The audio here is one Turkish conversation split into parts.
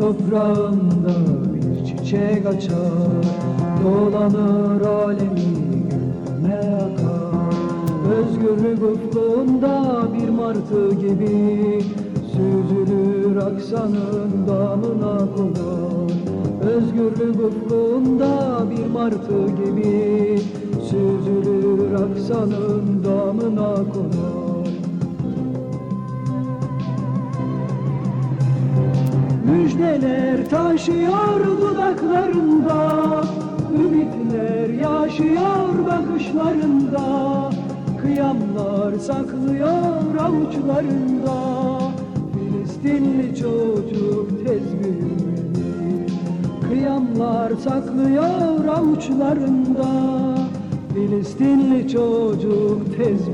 toprağında bir çiçek açar. Dolanır alemi gülme akar. Özgürlük ufkunda bir martı gibi Süzülür aksanın damına konar. Özgürlük ufkunda bir martı gibi Süzülür aksanın damına konar Müjdeler taşıyor dudaklarında? Ümitler yaşıyor bakışlarında. Kıyamlar saklıyor avuçlarında. Filistinli çocuk tez büyümeli Kıyamlar saklıyor avuçlarında. Filistinli çocuk tez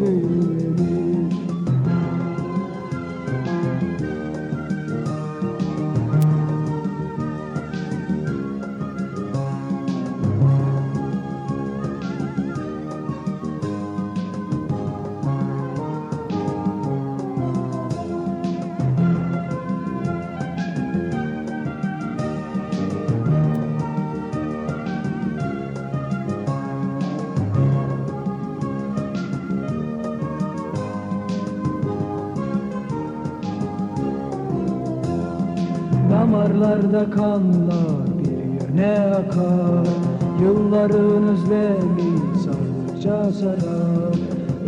Damarlarda kanlar bir yöne akar. Yılların özlemi sardıkça sarar.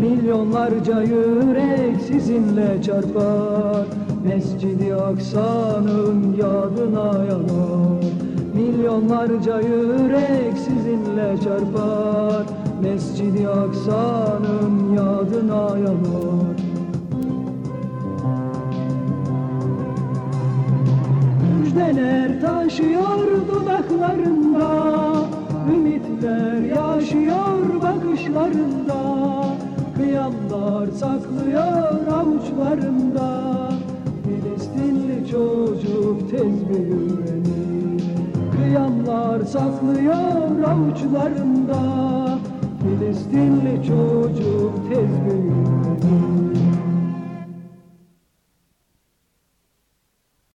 Milyonlarca yürek sizinle çarpar. Mescidi Aksa'nın yadına yanar. Milyonlarca yürek sizinle çarpar. Mescidi Aksa'nın yadına yanar Müjdeler taşıyor dudaklarında. Ümitler yaşıyor bakışlarında. Kıyamlar saklıyor avuçlarında. Filistinli çocuk tez büyümeli Kıyamlar saklıyor avuçlarında. Filistinli çocuk